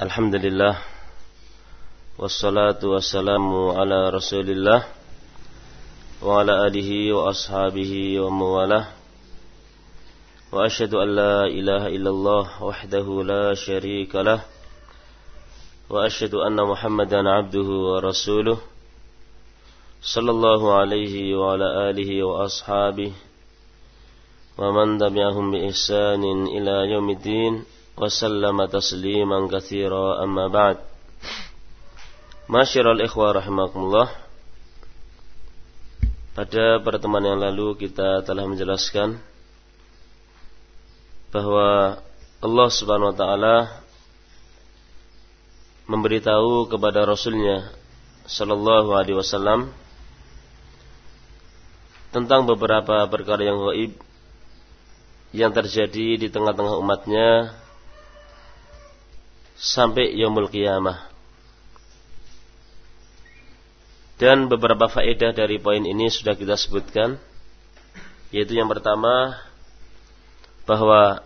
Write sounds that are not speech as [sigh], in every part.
Alhamdulillah Wassalatu wassalamu ala rasulillah Wa ala alihi wa ashabihi wa mawalah Wa ashadu an la ilaha illallah wahdahu la sharika lah Wa ashadu anna muhammadan abduhu wa rasuluh Sallallahu alaihi wa ala alihi wa ashabihi man tabi'ahum bi ihsanin ila yaumiddin وسلم تسليما كثيرا أما بعد Masyiral ikhwah rahimakumullah Pada pertemuan yang lalu kita telah menjelaskan bahwa Allah Subhanahu wa taala memberitahu kepada rasulnya sallallahu alaihi wasallam tentang beberapa perkara yang gaib yang terjadi di tengah-tengah umatnya sampai yaumul qiyamah. Dan beberapa faedah dari poin ini sudah kita sebutkan. Yaitu yang pertama bahwa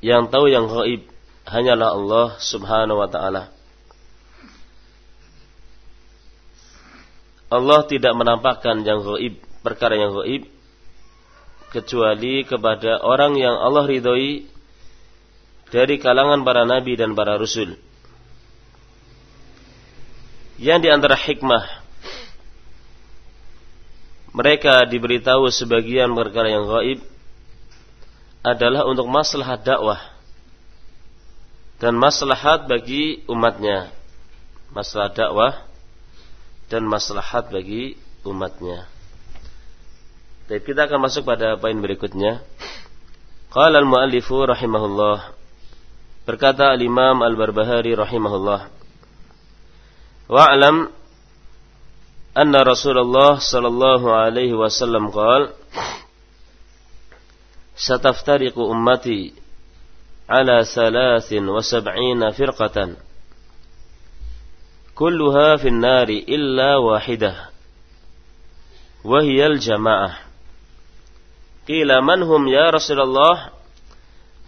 yang tahu yang gaib hanyalah Allah Subhanahu wa taala. Allah tidak menampakkan yang gaib, perkara yang gaib kecuali kepada orang yang Allah ridhoi dari kalangan para nabi dan para rasul. Yang di antara hikmah mereka diberitahu sebagian perkara yang gaib adalah untuk maslahat dakwah dan maslahat bagi umatnya. Maslahat dakwah dan maslahat bagi umatnya. Jadi kita akan masuk pada poin berikutnya. Qala al-muallifu rahimahullah Berkata Al-Imam Al-Barbahari rahimahullah. Wa'lam anna Rasulullah sallallahu alaihi wasallam qala Sataftariqu ummati ala thalathin wa sab'ina firqatan. Kulluha fi nari illa wahidah. Wa hiya al-jama'ah Qila man hum ya Rasulullah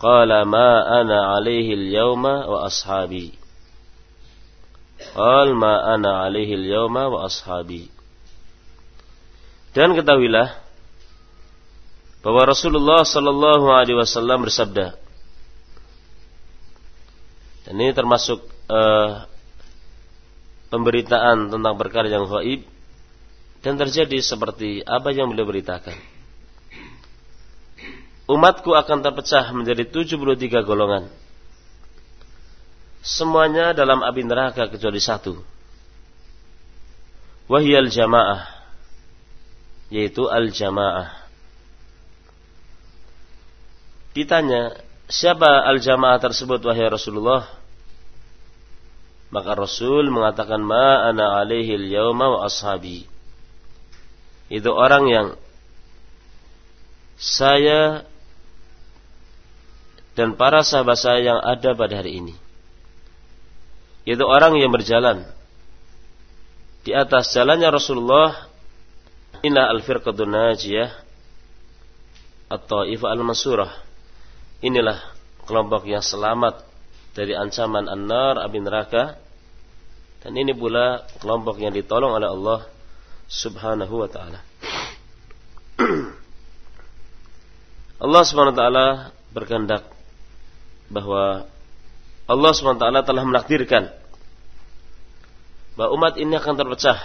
Qala ma ana alaihi al-yawma wa ashabi. Qal ma ana alaihi al-yawma wa ashabi. Dan ketahuilah bahwa Rasulullah sallallahu alaihi wasallam bersabda. Dan ini termasuk uh, pemberitaan tentang perkara yang gaib dan terjadi seperti apa yang beliau beritakan umatku akan terpecah menjadi 73 golongan. Semuanya dalam api neraka kecuali satu. Wahyal jamaah. Yaitu al-jamaah. Ditanya, siapa al-jamaah tersebut wahai Rasulullah? Maka Rasul mengatakan ma ana alaihi al-yawma wa ashabi. Itu orang yang saya dan para sahabat saya yang ada pada hari ini. Yaitu orang yang berjalan di atas jalannya Rasulullah inilah al-firqatun najiyah atau ifa al-mansurah. Inilah kelompok yang selamat dari ancaman an-nar api neraka dan ini pula kelompok yang ditolong oleh Allah Subhanahu wa taala. [clears throat] Allah Subhanahu wa taala berkehendak bahwa Allah SWT telah menakdirkan bahwa umat ini akan terpecah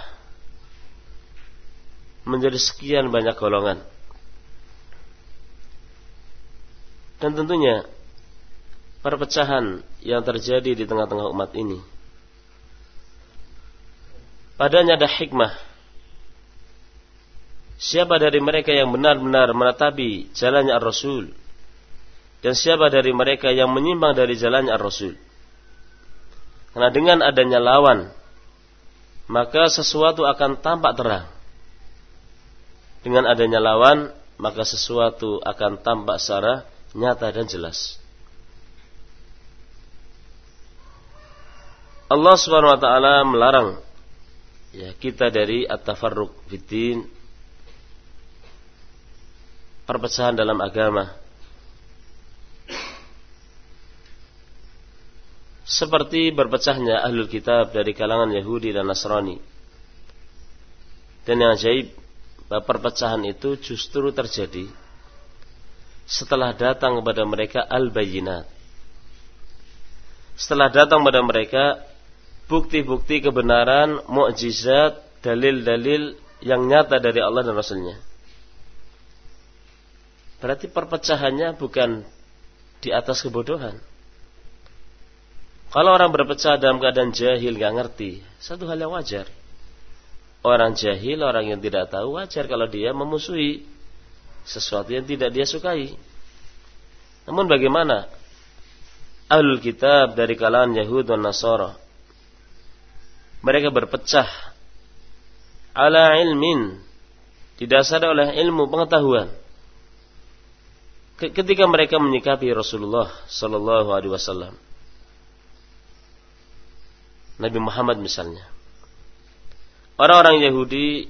menjadi sekian banyak golongan. Dan tentunya perpecahan yang terjadi di tengah-tengah umat ini padanya ada hikmah. Siapa dari mereka yang benar-benar menatapi jalannya Ar-Rasul dan siapa dari mereka yang menyimpang dari jalannya Ar-Rasul. Karena dengan adanya lawan, maka sesuatu akan tampak terang. Dengan adanya lawan, maka sesuatu akan tampak secara nyata dan jelas. Allah Subhanahu wa taala melarang ya kita dari at-tafarruq fiddin perpecahan dalam agama seperti berpecahnya ahlul kitab dari kalangan Yahudi dan Nasrani. Dan yang ajaib, perpecahan itu justru terjadi setelah datang kepada mereka al-bayinat. Setelah datang kepada mereka bukti-bukti kebenaran, mukjizat, dalil-dalil yang nyata dari Allah dan Rasulnya. Berarti perpecahannya bukan di atas kebodohan. Kalau orang berpecah dalam keadaan jahil, gak ngerti, satu hal yang wajar. Orang jahil, orang yang tidak tahu, wajar kalau dia memusuhi sesuatu yang tidak dia sukai. Namun bagaimana? Ahlul kitab dari kalangan Yahud dan Nasara. Mereka berpecah ala ilmin didasari oleh ilmu pengetahuan ketika mereka menyikapi Rasulullah Sallallahu Alaihi Wasallam. Nabi Muhammad misalnya. Orang-orang Yahudi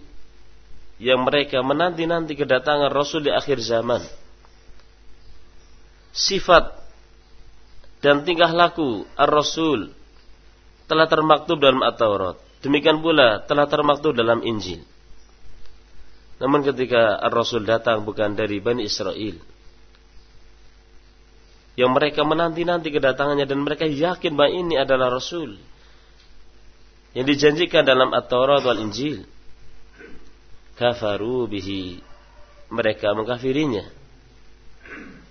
yang mereka menanti-nanti kedatangan Rasul di akhir zaman. Sifat dan tingkah laku Ar-Rasul telah termaktub dalam At-Taurat. Demikian pula telah termaktub dalam Injil. Namun ketika Ar-Rasul datang bukan dari Bani Israel, yang mereka menanti-nanti kedatangannya dan mereka yakin bahwa ini adalah Rasul yang dijanjikan dalam At-Taurat wal Injil. Kafaru bihi. Mereka mengkafirinya.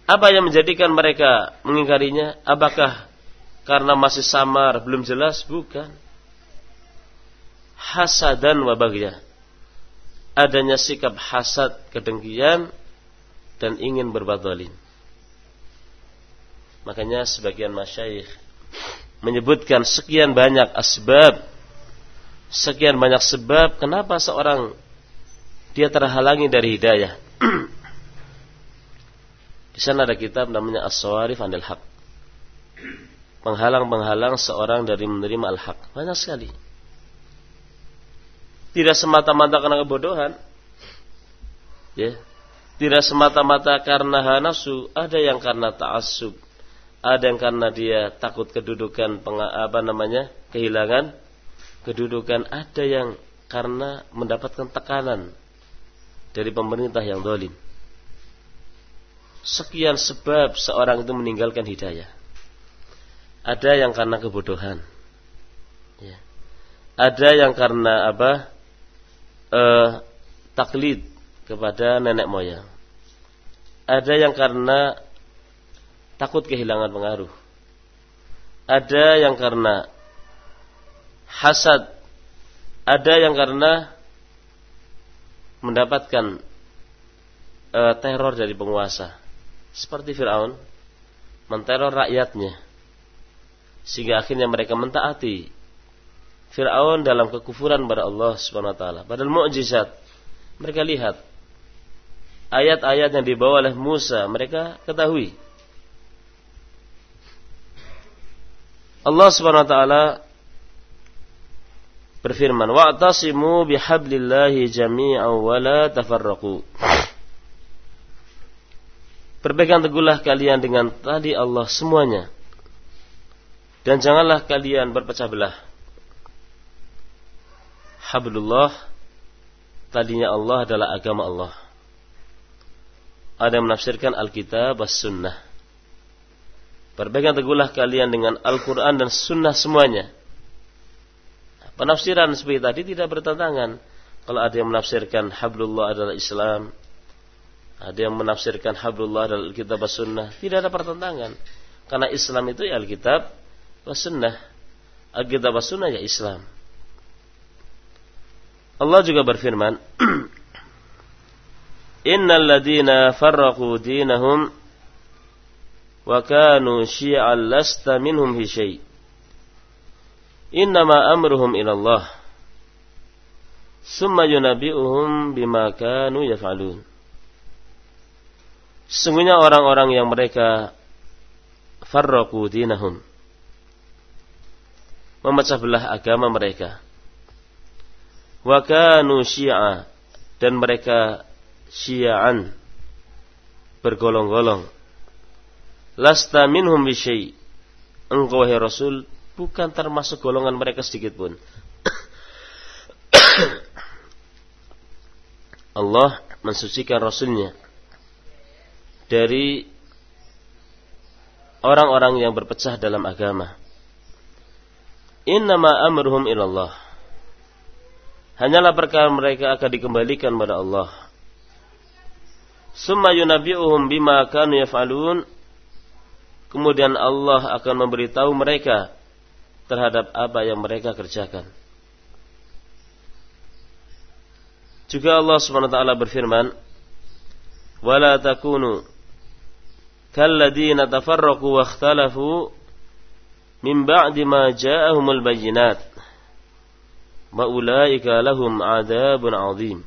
Apa yang menjadikan mereka mengingkarinya? Apakah karena masih samar, belum jelas? Bukan. Hasadan wa bagya. Adanya sikap hasad, kedengkian, dan ingin berbuat. Makanya sebagian masyayikh menyebutkan sekian banyak asbab, sekian banyak sebab kenapa seorang dia terhalangi dari hidayah. [clears throat] Di sana ada kitab namanya As-Sawarif Anil Haq. Penghalang-penghalang seorang dari menerima al-haq. Banyak sekali. Tidak semata-mata karena kebodohan. Ya. Tidak semata-mata karena hanasu, ada yang karena ta'assub ada yang karena dia takut kedudukan apa namanya kehilangan kedudukan ada yang karena mendapatkan tekanan dari pemerintah yang dolim. Sekian sebab seorang itu meninggalkan hidayah. Ada yang karena kebodohan. Ya. ada yang karena apa? Eh, taklid kepada nenek moyang. Ada yang karena takut kehilangan pengaruh. Ada yang karena hasad, ada yang karena mendapatkan e, teror dari penguasa. Seperti Firaun menteror rakyatnya sehingga akhirnya mereka mentaati Firaun dalam kekufuran pada Allah Subhanahu wa taala. Padahal mukjizat mereka lihat ayat-ayat yang dibawa oleh Musa mereka ketahui Allah Subhanahu wa taala berfirman, "Wa'tasimu bihablillahi jami'an wa la tafarraqu." Berpegang teguhlah kalian dengan tali Allah semuanya. Dan janganlah kalian berpecah belah. Hablullah tadinya Allah adalah agama Allah. Ada yang menafsirkan Alkitab was sunnah. Berpegang teguhlah kalian dengan Al-Quran dan Sunnah semuanya. Penafsiran seperti tadi tidak bertentangan. Kalau ada yang menafsirkan Hablullah adalah Islam, ada yang menafsirkan Hablullah adalah Alkitab Sunnah, tidak ada pertentangan. Karena Islam itu ya Alkitab Sunnah. Alkitab Sunnah ya Islam. Allah juga berfirman, [clears throat] Innal ladina farraqu dinahum wa kanu syi'an lasta minhum fi syai' innama amruhum ila Allah summa yunabi'uhum bima kanu yaf'alun. Sesungguhnya orang-orang yang mereka farraqu dinahum. Memecah belah agama mereka. Wa kanu syi'a. Dan mereka syi'an. Bergolong-golong. Lasta minhum bisyai engkau wahai Rasul bukan termasuk golongan mereka sedikit pun. [coughs] Allah mensucikan Rasulnya dari orang-orang yang berpecah dalam agama. Innama amruhum ilallah. Hanyalah perkara mereka akan dikembalikan kepada Allah. Summa yunabi'uhum bima kanu yaf'alun. Kemudian Allah akan memberitahu mereka terhadap apa yang mereka kerjakan. Juga Allah Subhanahu wa taala berfirman, "Wala takunu kalladzina tafarraqu wa ikhtalafu min ba'di ma ja'ahumul bayyinat." Wa ulaika lahum 'adzabun 'adzim.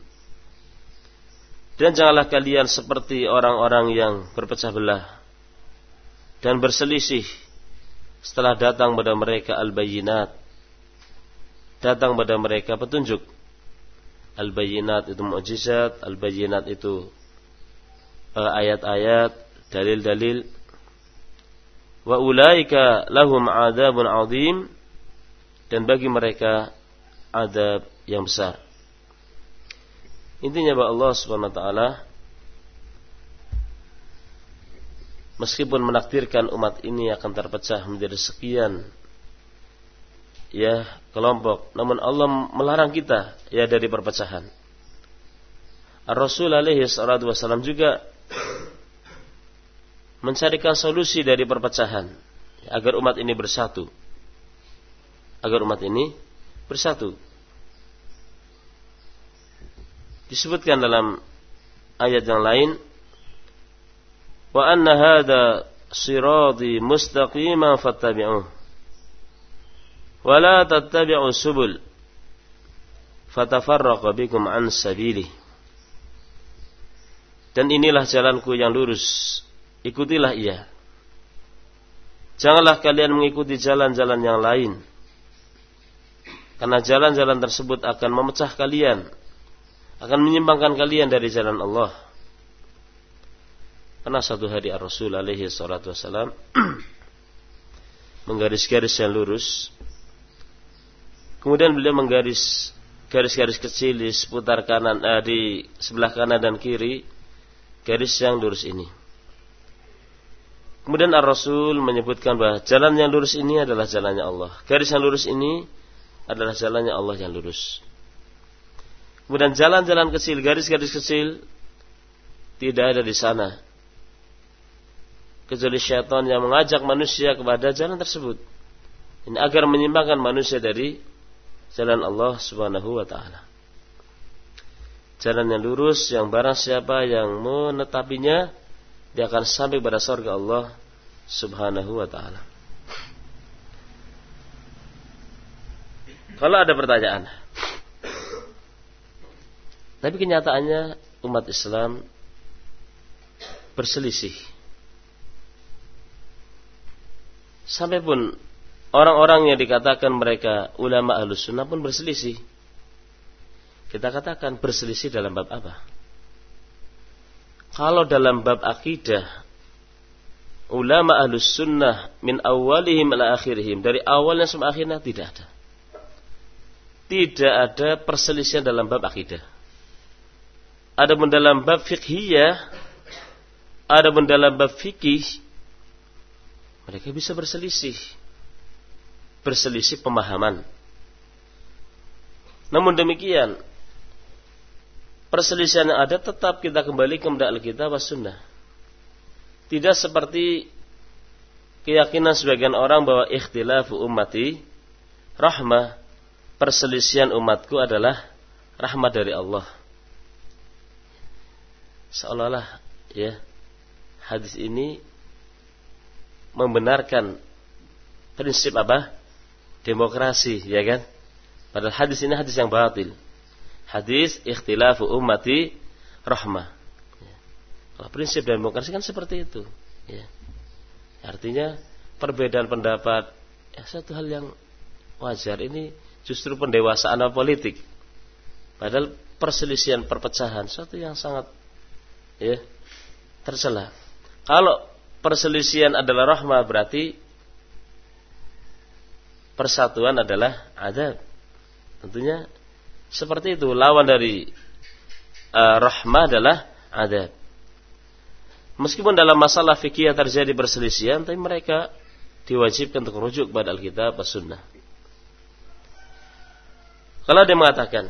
Dan janganlah kalian seperti orang-orang yang berpecah belah dan berselisih setelah datang pada mereka al-bayyinat. Datang pada mereka petunjuk Al-Bayyinat itu mukjizat, Al-Bayyinat itu eh, ayat-ayat, dalil-dalil. Wa ulaika lahum adabun azim dan bagi mereka adab yang besar. Intinya bahwa Allah Subhanahu wa taala meskipun menakdirkan umat ini akan terpecah menjadi sekian ya kelompok. Namun Allah melarang kita ya dari perpecahan. Rasul alaihi wasallam juga mencarikan solusi dari perpecahan agar umat ini bersatu. Agar umat ini bersatu. Disebutkan dalam ayat yang lain wa anna hadha sirati mustaqima fattabi'uh wala tattabi'u subul. Fatafarraqa bikum an sabili dan inilah jalanku yang lurus. Ikutilah ia. Janganlah kalian mengikuti jalan-jalan yang lain. Karena jalan-jalan tersebut akan memecah kalian. Akan menyimpangkan kalian dari jalan Allah karena satu hari Ar-Rasul alaihi salatu wasalam [clears throat] menggaris-garis yang lurus Kemudian beliau menggaris garis-garis kecil di seputar kanan eh, di sebelah kanan dan kiri garis yang lurus ini. Kemudian Ar-Rasul menyebutkan bahwa jalan yang lurus ini adalah jalannya Allah. Garis yang lurus ini adalah jalannya Allah yang lurus. Kemudian jalan-jalan kecil, garis-garis kecil tidak ada di sana. Kecuali syaitan yang mengajak manusia kepada jalan tersebut. Ini agar menyimpangkan manusia dari jalan Allah Subhanahu wa taala. Jalan yang lurus yang barang siapa yang menetapinya dia akan sampai pada surga Allah Subhanahu wa taala. Kalau ada pertanyaan. Tapi kenyataannya umat Islam berselisih. Sampai pun Orang-orang yang dikatakan mereka ulama ahlus sunnah pun berselisih. Kita katakan berselisih dalam bab apa? Kalau dalam bab akidah, ulama ahlus sunnah min awalihim ila akhirihim. Dari awalnya sampai akhirnya tidak ada. Tidak ada perselisihan dalam bab akidah. Ada dalam bab fikhiyah, ada dalam bab fikih, mereka bisa berselisih berselisih pemahaman. Namun demikian, perselisihan yang ada tetap kita kembali kepada Alkitab was Sunnah. Tidak seperti keyakinan sebagian orang bahwa ikhtilafu ummati rahmah perselisihan umatku adalah rahmat dari Allah. Seolah-olah ya hadis ini membenarkan prinsip apa? demokrasi, ya kan? Padahal hadis ini hadis yang batil. Hadis ikhtilafu ummati rahmah. Ya. Kalau prinsip demokrasi kan seperti itu. Ya. Artinya perbedaan pendapat ya, satu hal yang wajar ini justru pendewasaan politik. Padahal perselisihan perpecahan suatu yang sangat ya tercela. Kalau perselisihan adalah rahmah berarti persatuan adalah adab. Tentunya seperti itu lawan dari uh, rahmah adalah adab. Meskipun dalam masalah fikih terjadi perselisihan, tapi mereka diwajibkan untuk rujuk kepada Alkitab dan Sunnah. Kalau dia mengatakan,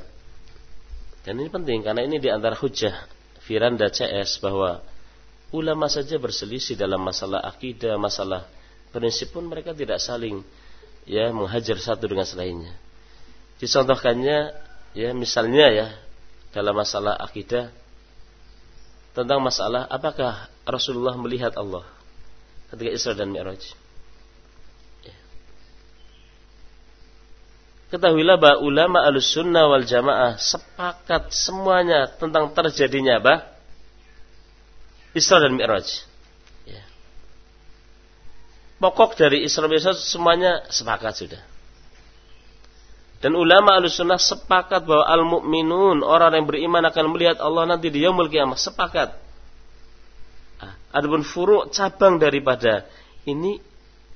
dan ini penting karena ini di antara hujah Firanda CS bahwa ulama saja berselisih dalam masalah akidah, masalah prinsip pun mereka tidak saling ya menghajar satu dengan selainnya. Dicontohkannya ya misalnya ya dalam masalah akidah tentang masalah apakah Rasulullah melihat Allah ketika Isra dan Mi'raj. Ya. Ketahuilah bahwa ulama al-sunnah wal jamaah sepakat semuanya tentang terjadinya apa? Isra dan Mi'raj. Ya. Pokok dari Isra dan Mi'raj semuanya sepakat sudah. Dan ulama al-sunnah sepakat bahwa al-mu'minun, orang yang beriman akan melihat Allah nanti di yaumul kiamah. Sepakat. Adapun furu' cabang daripada ini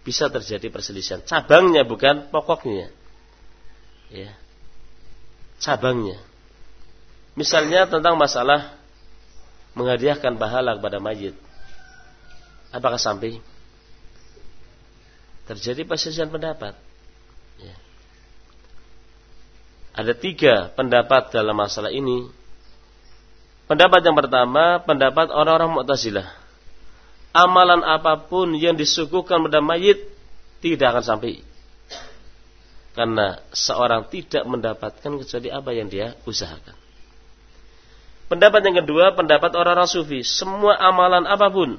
bisa terjadi perselisihan. Cabangnya bukan pokoknya. Ya. Cabangnya. Misalnya tentang masalah menghadiahkan pahala kepada mayit. Apakah sampai? Terjadi perselisihan pendapat. Ya. Ada tiga pendapat dalam masalah ini. Pendapat yang pertama, pendapat orang-orang Mu'tazilah amalan apa pun yang disuguhkan pada mayit tidak akan sampai. Karena seorang tidak mendapatkan kecuali apa yang dia usahakan. Pendapat yang kedua, pendapat orang-orang sufi. Semua amalan apa pun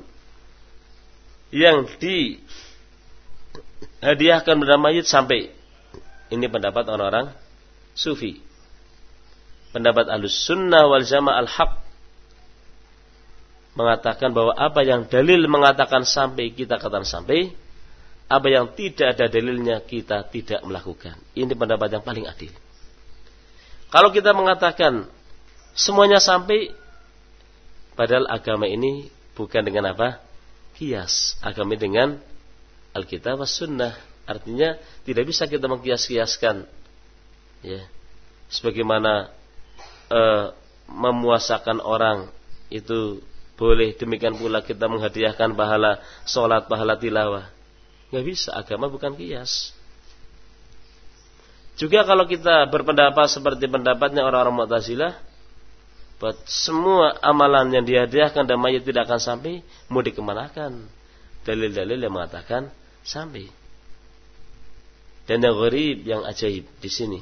yang dihadiahkan pada mayit sampai. Ini pendapat orang-orang sufi. Pendapat alus sunnah wal jamaah al-haq mengatakan bahwa apa yang dalil mengatakan sampai kita katakan sampai, apa yang tidak ada dalilnya kita tidak melakukan. Ini pendapat yang paling adil. Kalau kita mengatakan semuanya sampai, padahal agama ini bukan dengan apa? Kias. Agama dengan Alkitab was Sunnah. Artinya tidak bisa kita mengkias-kiaskan. Ya. Sebagaimana uh, memuasakan orang itu boleh demikian pula kita menghadiahkan pahala sholat, pahala tilawah. Nggak bisa, agama bukan kias. Juga kalau kita berpendapat seperti pendapatnya orang-orang Mu'tazilah, buat semua amalan yang dihadiahkan dan mayat tidak akan sampai, mau dikemanakan? Dalil-dalil yang mengatakan sampai. Dan yang gharib, yang ajaib di sini.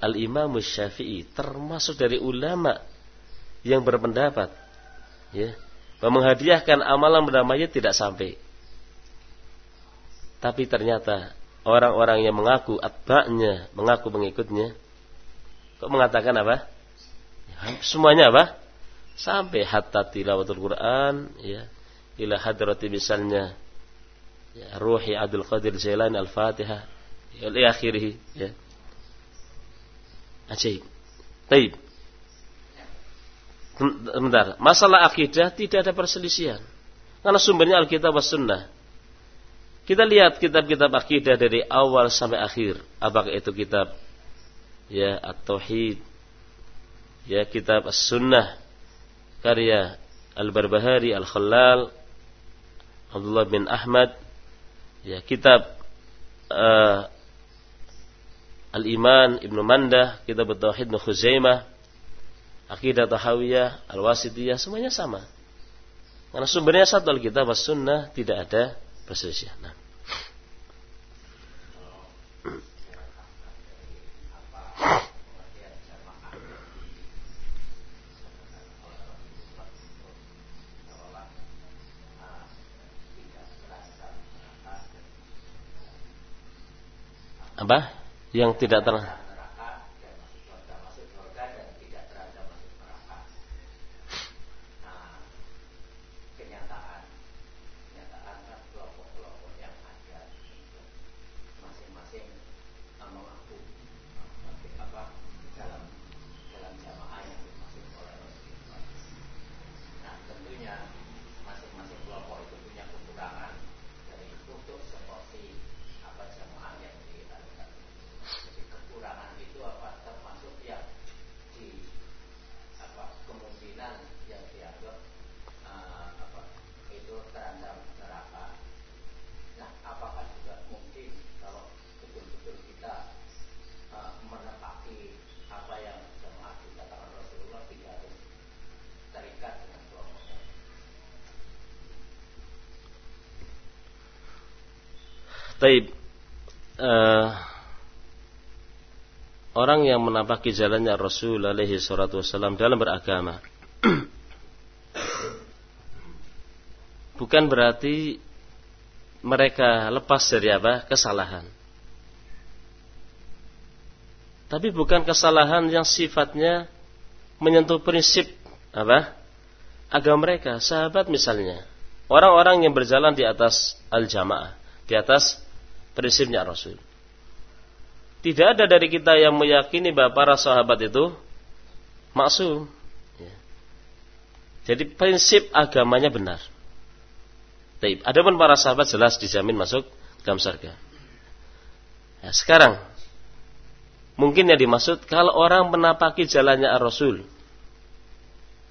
Al-Imam Syafi'i termasuk dari ulama yang berpendapat ya, menghadiahkan amalan benda mayit tidak sampai. Tapi ternyata orang-orang yang mengaku atba'nya, mengaku pengikutnya, kok mengatakan apa? Ya, semuanya apa? Sampai hatta tilawatul Quran, ya, ila hadrati misalnya ya, Ruhi Abdul Qadir Jailani Al-Fatihah, ya, akhirih, ya. Ajaib. Taib. Bentar, masalah akidah tidak ada perselisihan. Karena sumbernya Alkitab was Sunnah. Kita lihat kitab-kitab akidah dari awal sampai akhir. Apakah itu kitab ya At-Tauhid, ya kitab As-Sunnah, karya Al-Barbahari, Al-Khalal, Abdullah bin Ahmad, ya kitab uh, Al-Iman Ibnu Mandah, kitab At-Tauhid Ibnu Khuzaimah, akidah tahawiyah, al-wasitiyah semuanya sama. Karena sumbernya satu Alkitab was sunnah tidak ada perselisihan. Nah. Apa? Yang tidak terang Taib. Uh, orang yang menapaki jalannya Rasul alaihi salatu wasallam dalam beragama bukan berarti mereka lepas dari apa? kesalahan. Tapi bukan kesalahan yang sifatnya menyentuh prinsip apa? agama mereka. Sahabat misalnya, orang-orang yang berjalan di atas al-jamaah, di atas prinsipnya Rasul. Tidak ada dari kita yang meyakini bahwa para sahabat itu maksum. Ya. Jadi prinsip agamanya benar. Taib. Adapun para sahabat jelas dijamin masuk dalam surga. Ya, sekarang mungkin yang dimaksud kalau orang menapaki jalannya Ar-Rasul.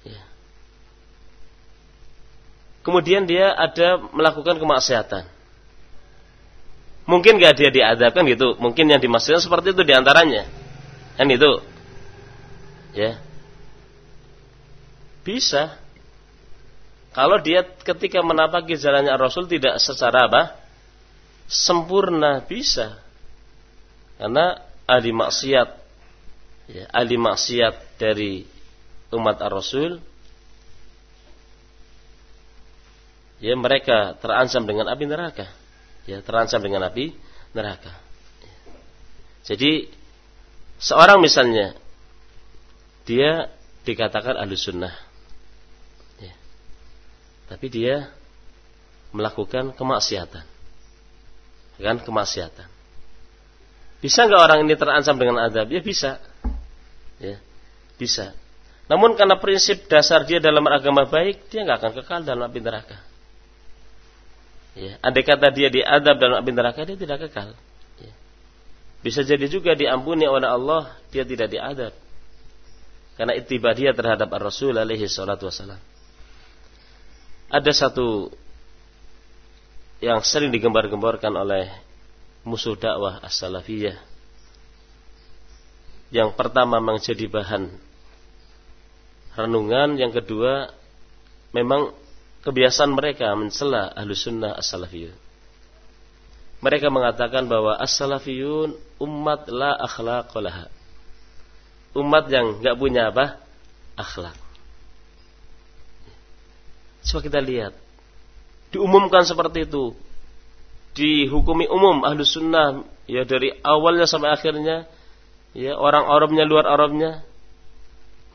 Ya. Kemudian dia ada melakukan kemaksiatan. Mungkin gak dia diadabkan gitu. Mungkin yang dimaksudkan seperti itu di antaranya. Kan itu. Ya. Bisa. Kalau dia ketika menapaki jalannya Rasul tidak secara apa? Sempurna bisa. Karena ahli maksiat ya, ahli maksiat dari umat Ar-Rasul ya mereka terancam dengan api neraka ya terancam dengan api neraka. Jadi seorang misalnya dia dikatakan ahlu sunnah, ya. tapi dia melakukan kemaksiatan, kan kemaksiatan. Bisa nggak orang ini terancam dengan adab? Ya bisa, ya bisa. Namun karena prinsip dasar dia dalam agama baik, dia nggak akan kekal dalam api neraka. Ya, andai kata dia diadab dalam api neraka dia tidak kekal. Ya. Bisa jadi juga diampuni oleh Allah dia tidak diadab. Karena ittiba dia terhadap Ar-Rasul alaihi salatu wasalam. Ada satu yang sering digembar-gemborkan oleh musuh dakwah as-salafiyah. Yang pertama menjadi bahan renungan, yang kedua memang kebiasaan mereka mencela ahlu sunnah as-salafiyun. Mereka mengatakan bahwa as-salafiyun umat la akhlaq laha. Umat yang nggak punya apa? Akhlak. Coba kita lihat. Diumumkan seperti itu. Dihukumi umum ahlu sunnah. Ya dari awalnya sampai akhirnya. Ya orang Arabnya luar Arabnya.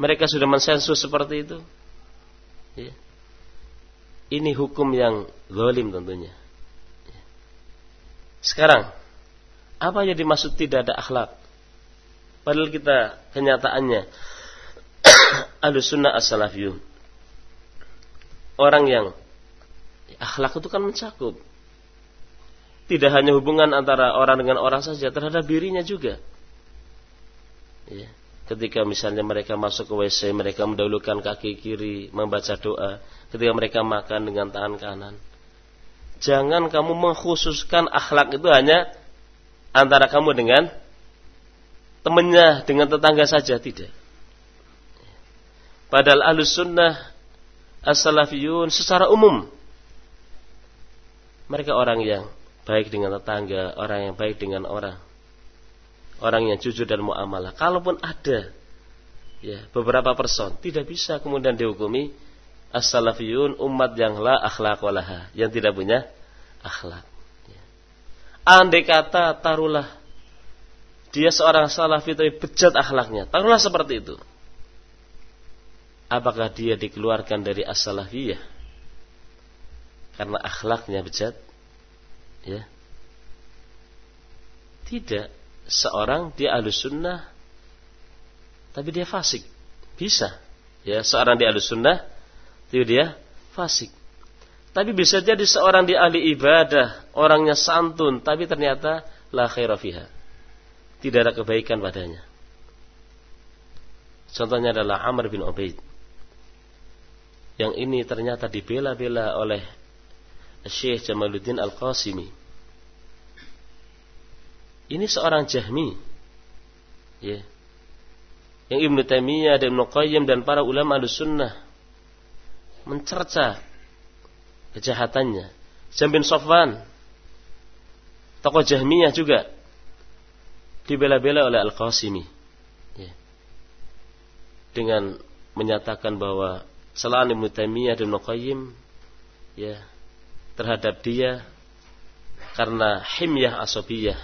Mereka sudah mensensus seperti itu. Ya ini hukum yang zalim tentunya. Sekarang, apa yang dimaksud tidak ada akhlak? Padahal kita kenyataannya [coughs] ada sunnah as-salafiyun. Orang yang akhlak itu kan mencakup. Tidak hanya hubungan antara orang dengan orang saja, terhadap dirinya juga. Ya. Ketika misalnya mereka masuk ke WC, mereka mendahulukan kaki kiri, membaca doa. Ketika mereka makan dengan tangan kanan. Jangan kamu mengkhususkan akhlak itu hanya antara kamu dengan temannya, dengan tetangga saja. Tidak. Padahal alus sunnah as-salafiyun secara umum. Mereka orang yang baik dengan tetangga, orang yang baik dengan orang orang yang jujur dan muamalah. Kalaupun ada ya beberapa person tidak bisa kemudian dihukumi as-salafiyun umat yang la akhlak walaha, yang tidak punya akhlak. Ya. Andai kata taruhlah dia seorang salafi tapi bejat akhlaknya, taruhlah seperti itu. Apakah dia dikeluarkan dari as-salafiyah karena akhlaknya bejat? Ya. Tidak seorang dia alus sunnah tapi dia fasik bisa ya seorang dia alus sunnah tapi dia fasik. Tapi bisa jadi seorang di ahli ibadah orangnya santun tapi ternyata la khairafiha tidak ada kebaikan padanya. Contohnya adalah Amr bin Ubaid. Yang ini ternyata dibela-bela oleh Syekh Jamaluddin Al-Qasimi. Ini seorang Jahmi. Ya. Yang Ibnu Taimiyah dan Ibnu Qayyim dan para ulama sunnah mencerca kejahatannya. Jam bin Sofwan Tokoh Jahmiyah juga dibela-bela oleh Al-Qasimi. Ya. Dengan menyatakan bahwa selain Ibnu Taimiyah dan Qayyim ya terhadap dia karena himyah asobiyah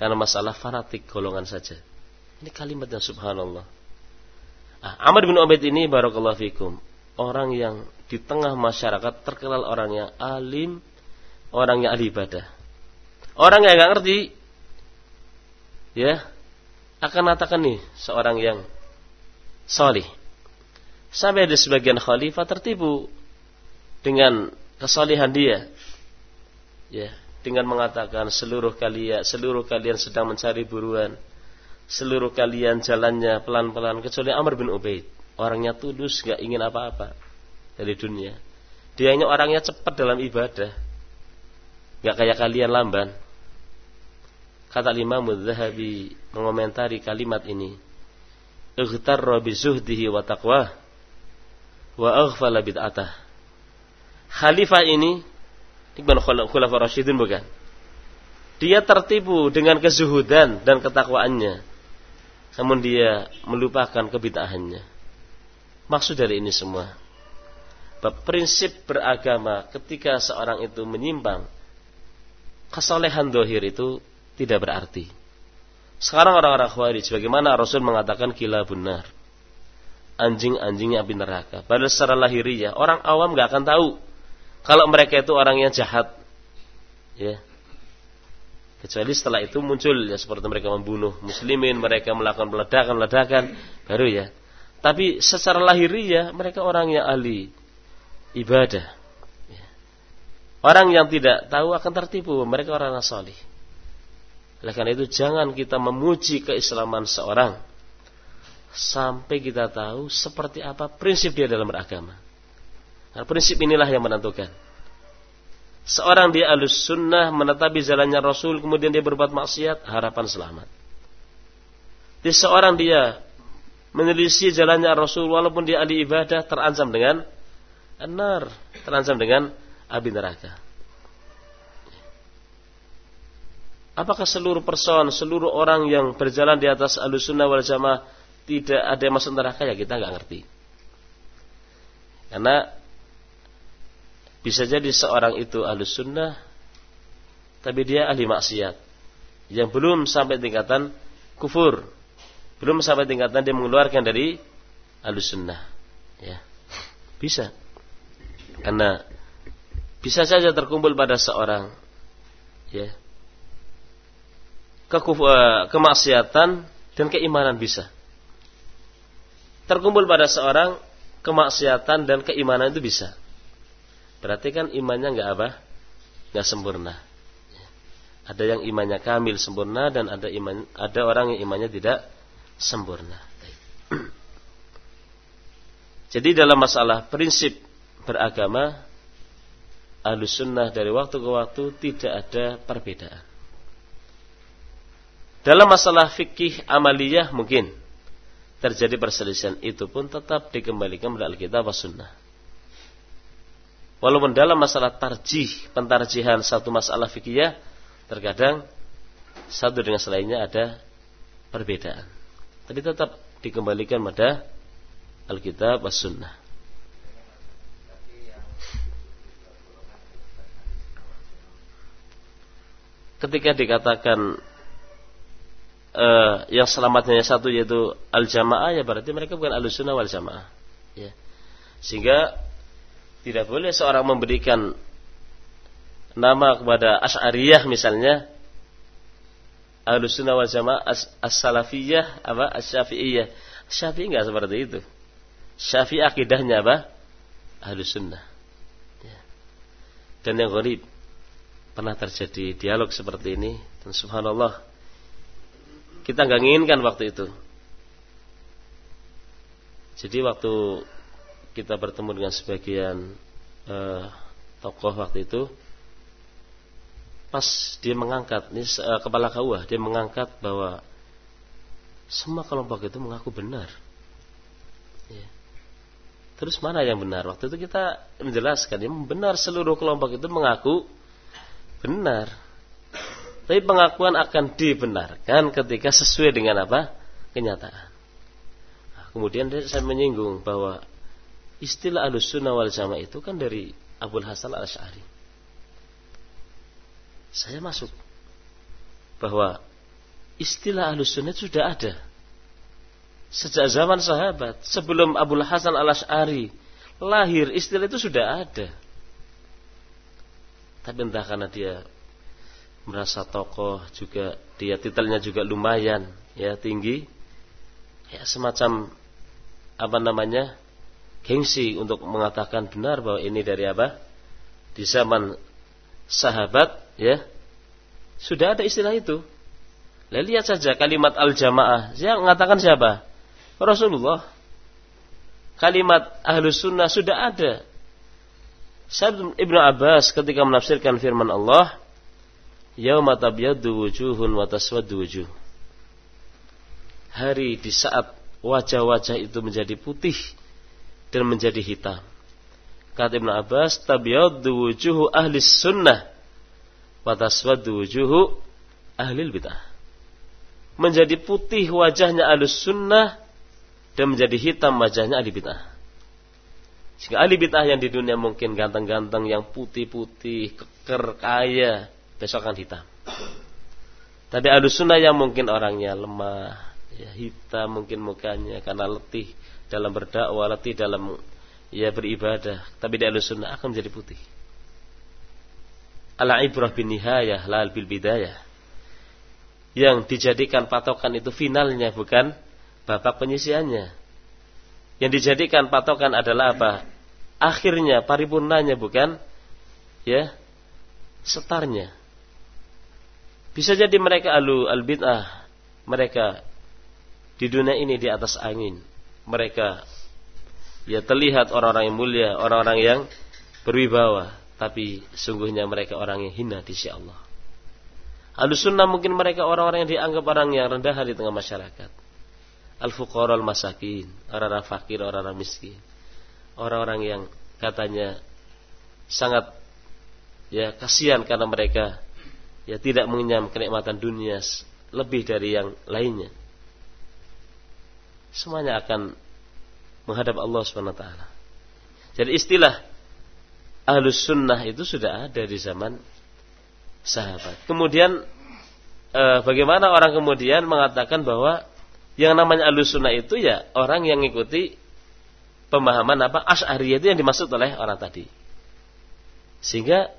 karena masalah fanatik golongan saja. Ini kalimat yang subhanallah. Ah, Amr bin Ubaid ini barakallahu fikum, orang yang di tengah masyarakat terkenal orangnya alim, orangnya ahli ibadah. Orang yang nggak ngerti ya akan mengatakan nih seorang yang solih. Sampai ada sebagian khalifah tertipu dengan kesalihan dia. Ya, dengan mengatakan seluruh kalian seluruh kalian sedang mencari buruan seluruh kalian jalannya pelan-pelan kecuali Amr bin Ubaid orangnya tulus gak ingin apa-apa dari dunia dia hanya orangnya cepat dalam ibadah gak kayak kalian lamban kata Imam Zahabi mengomentari kalimat ini ightarra bi zuhdihi wa taqwa wa aghfala bid'atah khalifah ini Iqbal Khulafa Rasyidun bukan. Dia tertipu dengan kezuhudan dan ketakwaannya. Namun dia melupakan kebitahannya. Maksud dari ini semua. Prinsip beragama ketika seorang itu menyimpang. Kesolehan dohir itu tidak berarti. Sekarang orang-orang khawarij. Bagaimana Rasul mengatakan kila benar. Anjing-anjingnya api neraka. Padahal secara lahiriah. Orang awam gak akan tahu kalau mereka itu orang yang jahat. Ya. Kecuali setelah itu muncul ya seperti mereka membunuh muslimin, mereka melakukan ledakan-ledakan baru ya. Tapi secara lahiriah mereka orang yang ahli ibadah. Ya. Orang yang tidak tahu akan tertipu, mereka orang yang salih. Oleh karena itu jangan kita memuji keislaman seorang sampai kita tahu seperti apa prinsip dia dalam beragama. Nah, prinsip inilah yang menentukan. Seorang dia alus sunnah menetapi jalannya Rasul kemudian dia berbuat maksiat harapan selamat. Di seorang dia menyelisih jalannya Rasul walaupun dia ahli ibadah terancam dengan anar, terancam dengan api neraka. Apakah seluruh person, seluruh orang yang berjalan di atas alus sunnah wal jamaah tidak ada yang masuk neraka ya kita nggak ngerti. Karena bisa jadi seorang itu ahli sunnah, tapi dia ahli maksiat. Yang belum sampai tingkatan kufur. Belum sampai tingkatan dia mengeluarkan dari ahli sunnah. Ya. Bisa. Karena bisa saja terkumpul pada seorang ya kekuf, eh, kemaksiatan dan keimanan bisa. Terkumpul pada seorang kemaksiatan dan keimanan itu bisa. Berarti kan imannya nggak apa? Nggak sempurna. Ada yang imannya kamil sempurna dan ada iman ada orang yang imannya tidak sempurna. Jadi dalam masalah prinsip beragama Ahlus sunnah dari waktu ke waktu tidak ada perbedaan. Dalam masalah fikih amaliyah mungkin terjadi perselisihan itu pun tetap dikembalikan kepada Alkitab dan Sunnah. Walaupun dalam masalah tarjih, pentarjihan satu masalah fikih, terkadang satu dengan selainnya ada perbedaan. Tapi tetap dikembalikan pada Alkitab was Sunnah. Ketika dikatakan uh, yang selamatnya satu yaitu al jamaah ya berarti mereka bukan al sunnah wal jamaah. Ya. Sehingga tidak boleh seorang memberikan nama kepada Asy'ariyah misalnya Ahlus Sunnah wal Jamaah As-Salafiyah apa As-Syafi'iyah. Syafi'i enggak seperti itu. Syafi'i akidahnya apa? Ahlus Sunnah. Ya. Dan yang gharib pernah terjadi dialog seperti ini dan subhanallah kita nggak menginginkan waktu itu. Jadi waktu kita bertemu dengan sebagian uh, tokoh waktu itu pas dia mengangkat ini uh, kepala kauah dia mengangkat bahwa semua kelompok itu mengaku benar ya. terus mana yang benar waktu itu kita menjelaskan yang benar seluruh kelompok itu mengaku benar Tapi pengakuan akan dibenarkan ketika sesuai dengan apa? Kenyataan. Nah, kemudian saya menyinggung bahwa istilah al-sunnah wal jamaah itu kan dari Abdul Hasan al-Ash'ari. Saya masuk bahwa istilah al-sunnah sudah ada. Sejak zaman sahabat, sebelum Abdul Hasan al-Ash'ari lahir, istilah itu sudah ada. Tapi entah karena dia merasa tokoh juga dia titelnya juga lumayan ya tinggi ya semacam apa namanya gengsi untuk mengatakan benar bahwa ini dari apa di zaman sahabat ya sudah ada istilah itu. Lihat saja kalimat al jamaah yang mengatakan siapa? Rasulullah. Kalimat ahlus sunnah sudah ada. Sa'ad Ibnu Abbas ketika menafsirkan firman Allah Yauma tabyaddu wujuhun wa wujuh. Hari di saat wajah-wajah itu menjadi putih dan menjadi hitam. Kata Ibn Abbas, tabyaddu wujuhu ahli sunnah wa taswaddu wujuhu ahli bid'ah. Menjadi putih wajahnya ahli sunnah dan menjadi hitam wajahnya ahli bid'ah. Sehingga ahli bid'ah yang di dunia mungkin ganteng-ganteng, yang putih-putih, keker, kaya, besok akan hitam. Tapi ada sunnah yang mungkin orangnya lemah, ya, hitam mungkin mukanya karena letih dalam berdakwah, letih dalam ya beribadah. Tapi di sunnah akan menjadi putih. Ala ibrah bin nihayah lal bil bidayah. Yang dijadikan patokan itu finalnya bukan babak penyisiannya. Yang dijadikan patokan adalah apa? Akhirnya paripurnanya bukan ya setarnya. Bisa jadi mereka alu al bid'ah, mereka di dunia ini di atas angin. Mereka ya terlihat orang-orang yang mulia, orang-orang yang berwibawa, tapi sungguhnya mereka orang yang hina di sisi Allah. Al sunnah mungkin mereka orang-orang yang dianggap orang yang rendah di tengah masyarakat. Al fuqara al masakin, orang-orang fakir, orang-orang miskin. Orang-orang yang katanya sangat ya kasihan karena mereka ya tidak mengenyam kenikmatan dunia lebih dari yang lainnya. Semuanya akan menghadap Allah Subhanahu wa taala. Jadi istilah Ahlus Sunnah itu sudah ada di zaman sahabat. Kemudian eh, bagaimana orang kemudian mengatakan bahwa yang namanya Ahlus Sunnah itu ya orang yang mengikuti pemahaman apa Asy'ariyah itu yang dimaksud oleh orang tadi. Sehingga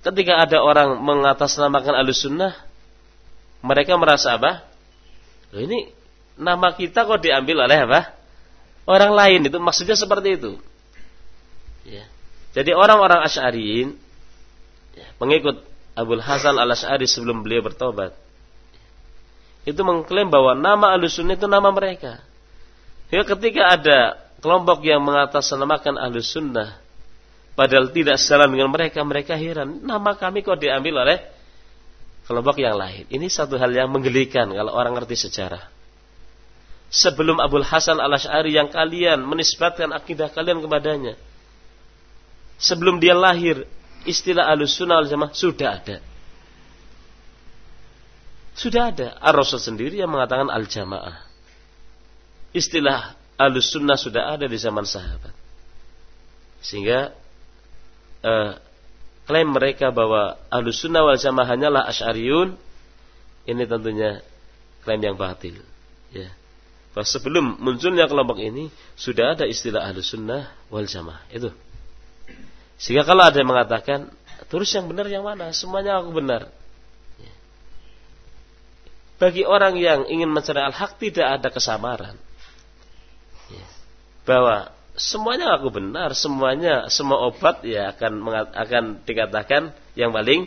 Ketika ada orang mengatasnamakan alus sunnah, mereka merasa apa? Ini nama kita kok diambil oleh apa? Orang lain itu maksudnya seperti itu. Ya. Jadi orang-orang Asy'ariyin ya, pengikut Abdul Hasan al Asy'ari sebelum beliau bertobat itu mengklaim bahwa nama Sunnah itu nama mereka. Ya, ketika ada kelompok yang mengatasnamakan Sunnah Padahal tidak sejalan dengan mereka, mereka heran. Nama kami kok diambil oleh kelompok yang lain. Ini satu hal yang menggelikan kalau orang ngerti sejarah. Sebelum Abdul Hasan al Ashari yang kalian menisbatkan akidah kalian kepadanya. Sebelum dia lahir, istilah alus sunnah al jamaah sudah ada. Sudah ada. Ar-Rasul sendiri yang mengatakan al jamaah. Istilah alus sunnah sudah ada di zaman sahabat. Sehingga uh, klaim mereka bahwa ahlu sunnah wal jamaah hanyalah asyariyun ini tentunya klaim yang batil ya sebelum munculnya kelompok ini sudah ada istilah ahlu sunnah wal jamaah itu sehingga kalau ada yang mengatakan terus yang benar yang mana semuanya aku benar ya. bagi orang yang ingin mencari al-haq tidak ada kesamaran ya. bahwa semuanya aku benar, semuanya semua obat ya akan akan dikatakan yang paling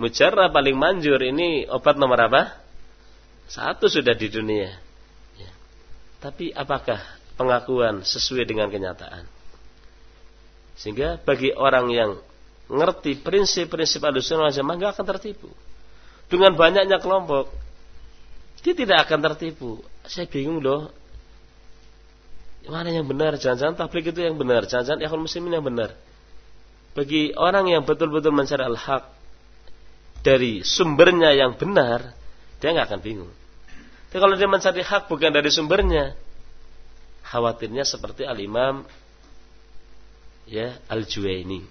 mujarab paling manjur ini obat nomor apa? Satu sudah di dunia. Tapi apakah pengakuan sesuai dengan kenyataan? Sehingga bagi orang yang ngerti prinsip-prinsip alusun wal jamaah nggak akan tertipu. Dengan banyaknya kelompok, dia tidak akan tertipu. Saya bingung loh, Mana yang benar? Jangan-jangan tablik itu yang benar. Jangan-jangan ikhwan muslimin yang benar. Bagi orang yang betul-betul mencari al-haq, dari sumbernya yang benar, dia nggak akan bingung. Tapi kalau dia mencari hak bukan dari sumbernya, khawatirnya seperti al-Imam ya Al-Juwaini.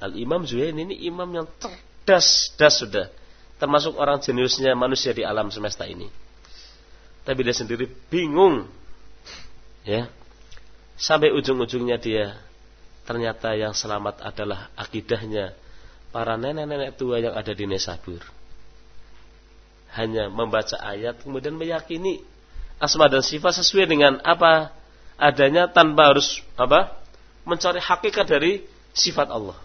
Al-Imam Juwaini ini imam yang cerdas, das sudah. Termasuk orang jeniusnya manusia di alam semesta ini. Tapi dia sendiri bingung. Ya. Sampai ujung-ujungnya dia ternyata yang selamat adalah akidahnya para nenek-nenek tua yang ada di Nesabur. Hanya membaca ayat kemudian meyakini asma dan sifat sesuai dengan apa adanya tanpa harus apa mencari hakikat dari sifat Allah.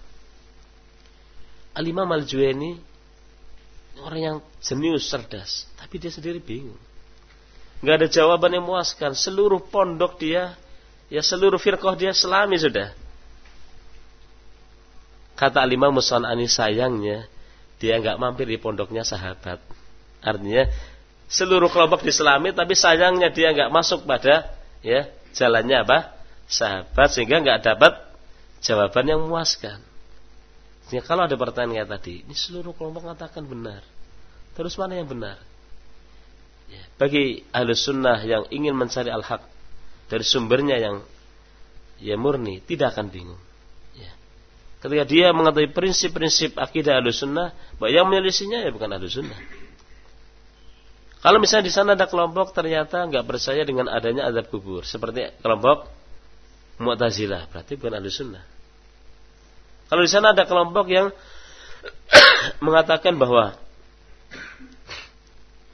Al-Imam Al-Juwaini orang yang jenius cerdas, tapi dia sendiri bingung. Gak ada jawaban yang memuaskan. Seluruh pondok dia, ya seluruh firqah dia selami sudah. Kata Al-Imam Musan'ani sayangnya, dia nggak mampir di pondoknya sahabat. Artinya seluruh kelompok diselami tapi sayangnya dia nggak masuk pada ya jalannya apa sahabat sehingga nggak dapat jawaban yang memuaskan. Jadi kalau ada pertanyaan kayak tadi, ini seluruh kelompok mengatakan benar. Terus mana yang benar? Ya, bagi ahli sunnah yang ingin mencari al-haq dari sumbernya yang ya murni, tidak akan bingung. Ya. Ketika dia mengetahui prinsip-prinsip akidah ahli sunnah, bahwa yang menyelisinya ya bukan ahli sunnah. Kalau misalnya di sana ada kelompok ternyata nggak percaya dengan adanya azab kubur, seperti kelompok Mu'tazilah, berarti bukan ahli sunnah. Kalau di sana ada kelompok yang [coughs] mengatakan bahwa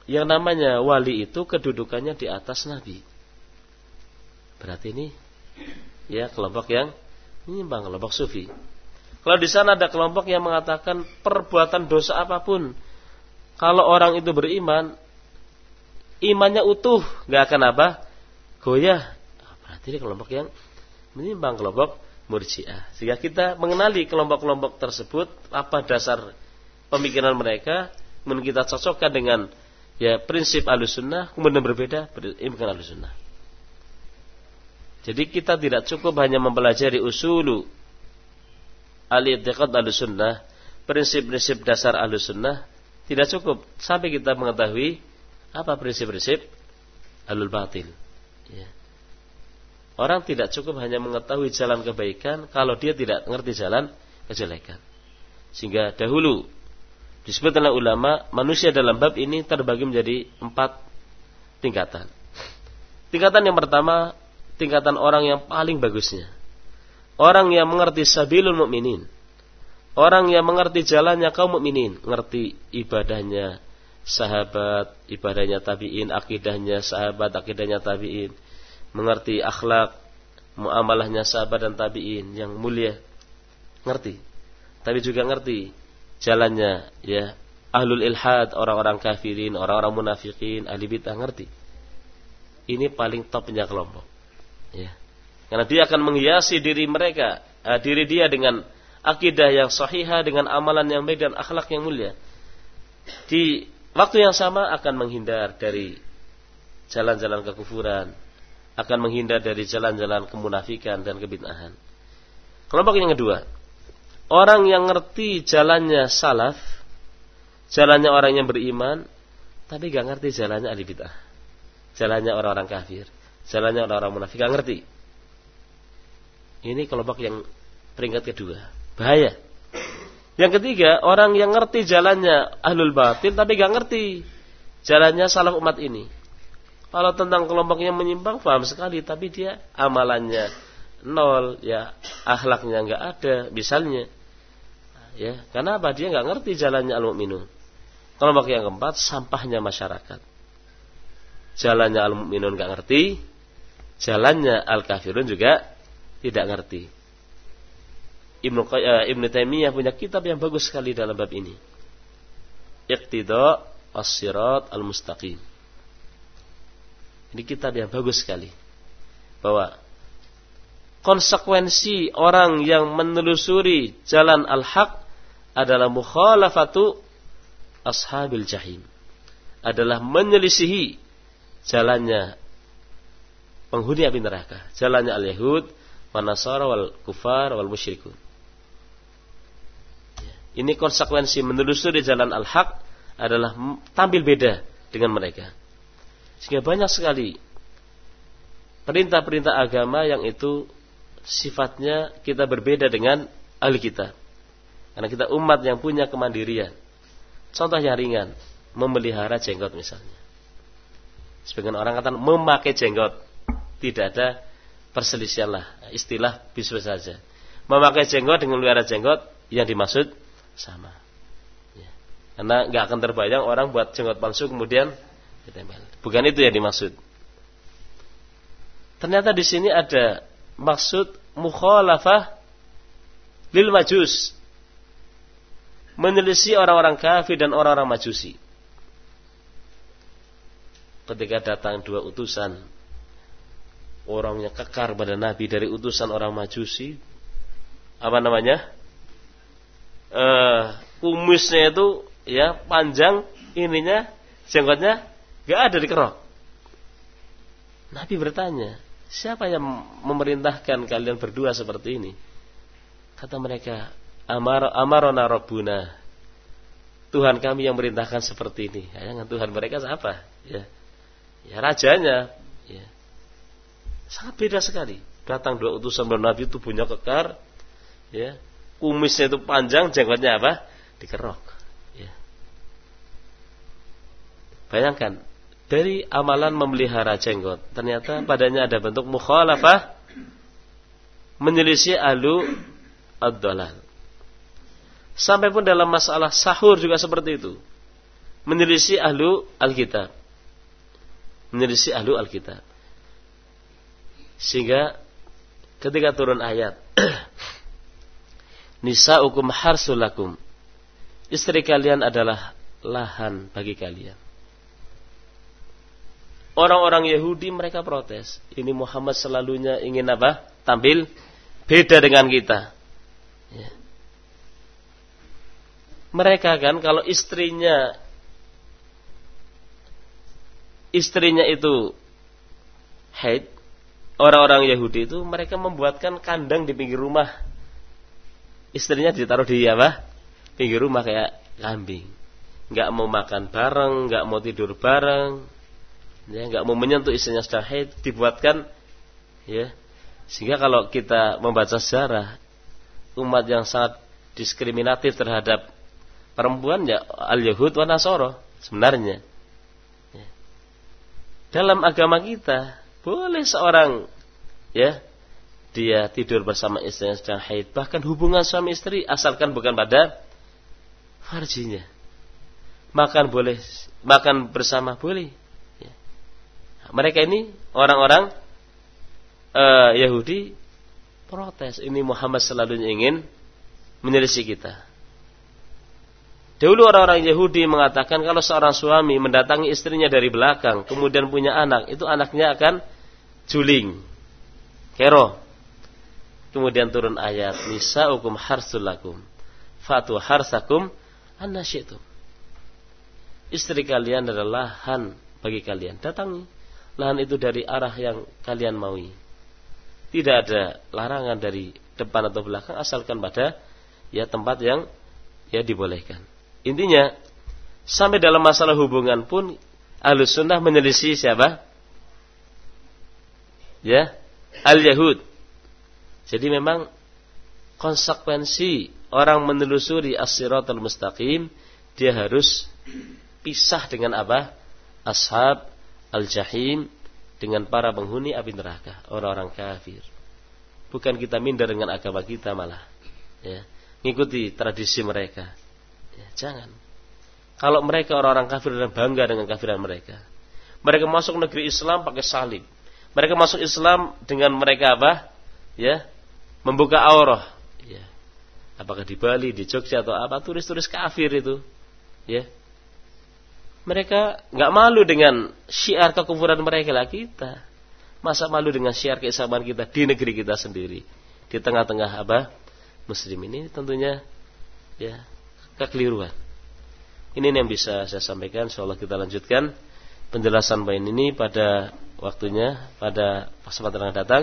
yang namanya wali itu kedudukannya di atas nabi. Berarti ini ya kelompok yang menyimpang, kelompok sufi. Kalau di sana ada kelompok yang mengatakan perbuatan dosa apa pun, kalau orang itu beriman, imannya utuh, nggak akan apa, goyah. Berarti ini kelompok yang menyimpang kelompok murjiah. Sehingga kita mengenali kelompok-kelompok tersebut, apa dasar pemikiran mereka, kemudian kita cocokkan dengan ya prinsip alusunnah, kemudian berbeda, bukan alusunnah. Jadi kita tidak cukup hanya mempelajari usulu al-i'tiqad prinsip-prinsip dasar alusunnah, tidak cukup sampai kita mengetahui apa prinsip-prinsip alul batil. Ya. Orang tidak cukup hanya mengetahui jalan kebaikan kalau dia tidak mengerti jalan kejelekan. Sehingga dahulu disebut oleh ulama manusia dalam bab ini terbagi menjadi empat tingkatan. Tingkatan yang pertama tingkatan orang yang paling bagusnya. Orang yang mengerti sabilul mukminin. Orang yang mengerti jalannya kaum mukminin, mengerti ibadahnya sahabat, ibadahnya tabi'in, akidahnya sahabat, akidahnya tabi'in. Mengerti akhlak muamalahnya sahabat dan tabi'in yang mulia. Ngerti? Tapi juga ngerti jalannya ya. Ahlul ilhad orang-orang kafirin orang-orang munafikin ahli bidah ngerti? Ini paling topnya kelompok ya. Karena dia akan menghiasi diri mereka uh, diri dia dengan akidah yang sahihah dengan amalan yang baik dan akhlak yang mulia. Di waktu yang sama akan menghindar dari jalan-jalan kekufuran akan menghindar dari jalan-jalan kemunafikan dan kebid'ahan. Kelompok yang kedua, orang yang ngerti jalannya salaf, jalannya orang yang beriman, tapi gak ngerti jalannya ahli bid'ah. Jalannya orang-orang kafir, jalannya orang-orang munafik, gak ngerti. Ini kelompok yang peringkat kedua, bahaya. Yang ketiga, orang yang ngerti jalannya ahlul batil tapi gak ngerti jalannya salaf umat ini. Kalau tentang kelompoknya menyimpang paham sekali, tapi dia amalannya nol, ya akhlaknya nggak ada, misalnya. Ya, karena apa? Dia nggak ngerti jalannya al-mukminun. Kelompok yang keempat, sampahnya masyarakat. Jalannya al-mukminun nggak ngerti, jalannya al-kafirun juga tidak ngerti. Ibnu uh, Taimiyah punya kitab yang bagus sekali dalam bab ini. Iqtida as-sirat al-mustaqim ini kitab yang bagus sekali. Bahwa konsekuensi orang yang menelusuri jalan al-haq adalah mukhalafatu ashabil jahim. Adalah menyelisihi jalannya penghuni api neraka. Jalannya al-Yahud, Manasara wal kufar wal musyrikun. Ini konsekuensi menelusuri jalan al-haq adalah tampil beda dengan mereka. Sehingga banyak sekali perintah-perintah agama yang itu sifatnya kita berbeda dengan ahli kita. Karena kita umat yang punya kemandirian. Contoh yang ringan, memelihara jenggot misalnya. Sebagian orang kata memakai jenggot. Tidak ada perselisihan lah. Istilah bisa saja. Memakai jenggot dengan melihara jenggot yang dimaksud sama. Ya. Karena nggak akan terbayang orang buat jenggot palsu kemudian ditempel. Bukan itu yang dimaksud. Ternyata di sini ada maksud mukhalafah lil majus. Menyelisih orang-orang kafir dan orang-orang majusi. Ketika datang dua utusan orangnya kekar pada Nabi dari utusan orang majusi apa namanya uh, kumisnya itu ya panjang ininya jenggotnya gak ada di kerok. Nabi bertanya siapa yang memerintahkan kalian berdua seperti ini? Kata mereka amar amarona robbuna Tuhan kami yang merintahkan seperti ini. Ya, Tuhan mereka siapa? Ya ya rajanya. Ya. Sangat beda sekali. Datang dua utusan Nabi tubuhnya kekar, ya, kumisnya itu panjang, jenggotnya apa? Dikerok. Ya. Bayangkan, dari amalan memelihara jenggot, ternyata padanya ada bentuk mukhalafah menyelisih alu ad-dalal. Sampai pun dalam masalah sahur juga seperti itu. Menyelisih ahlu Alkitab. Menyelisih ahlu Alkitab. Sehingga ketika turun ayat [clears throat] Nisa hukum harsulakum Istri kalian adalah lahan bagi kalian Orang-orang Yahudi mereka protes Ini Muhammad selalunya ingin apa? Tampil beda dengan kita ya. Mereka kan kalau istrinya Istrinya itu haid orang-orang Yahudi itu mereka membuatkan kandang di pinggir rumah. Istrinya ditaruh di apa? Pinggir rumah kayak kambing. Nggak mau makan bareng, nggak mau tidur bareng, ya nggak mau menyentuh istrinya sedang haid, dibuatkan ya sehingga kalau kita membaca sejarah umat yang sangat diskriminatif terhadap perempuan ya al Yahud wa Nasoro sebenarnya. Ya. Dalam agama kita boleh seorang ya dia tidur bersama istrinya sedang haid, bahkan hubungan suami istri asalkan bukan pada farjinya. Makan boleh, makan bersama boleh. Ya. Mereka ini orang-orang uh, Yahudi protes. Ini Muhammad selalu ingin menyelisih kita. Dahulu orang-orang Yahudi mengatakan kalau seorang suami mendatangi istrinya dari belakang, kemudian punya anak, itu anaknya akan juling, kero. Kemudian turun ayat Nisa hukum harsulakum fatu harsakum anasyitum. Istri kalian adalah lahan bagi kalian. Datangi lahan itu dari arah yang kalian maui. Tidak ada larangan dari depan atau belakang asalkan pada ya tempat yang ya dibolehkan. Intinya sampai dalam masalah hubungan pun Ahlus Sunnah menyelisih siapa? ya al-Yahud. Jadi memang konsekuensi orang menelusuri as-siratal mustaqim dia harus pisah dengan apa? Ashab al-jahim dengan para penghuni api neraka, orang-orang kafir. Bukan kita minder dengan agama kita malah. Ya, ngikuti tradisi mereka. Ya, jangan. Kalau mereka orang-orang kafir dan bangga dengan kafiran mereka. Mereka masuk negeri Islam pakai salib. Mereka masuk Islam dengan mereka apa? Ya, membuka aurah. Ya. Apakah di Bali, di Jogja atau apa? Turis-turis kafir itu. Ya. Mereka nggak malu dengan syiar kekufuran mereka lah kita. Masa malu dengan syiar keislaman kita di negeri kita sendiri. Di tengah-tengah apa? Muslim ini tentunya ya kekeliruan. Ini yang bisa saya sampaikan. Insyaallah kita lanjutkan penjelasan poin ini pada waktunya pada kesempatan yang datang.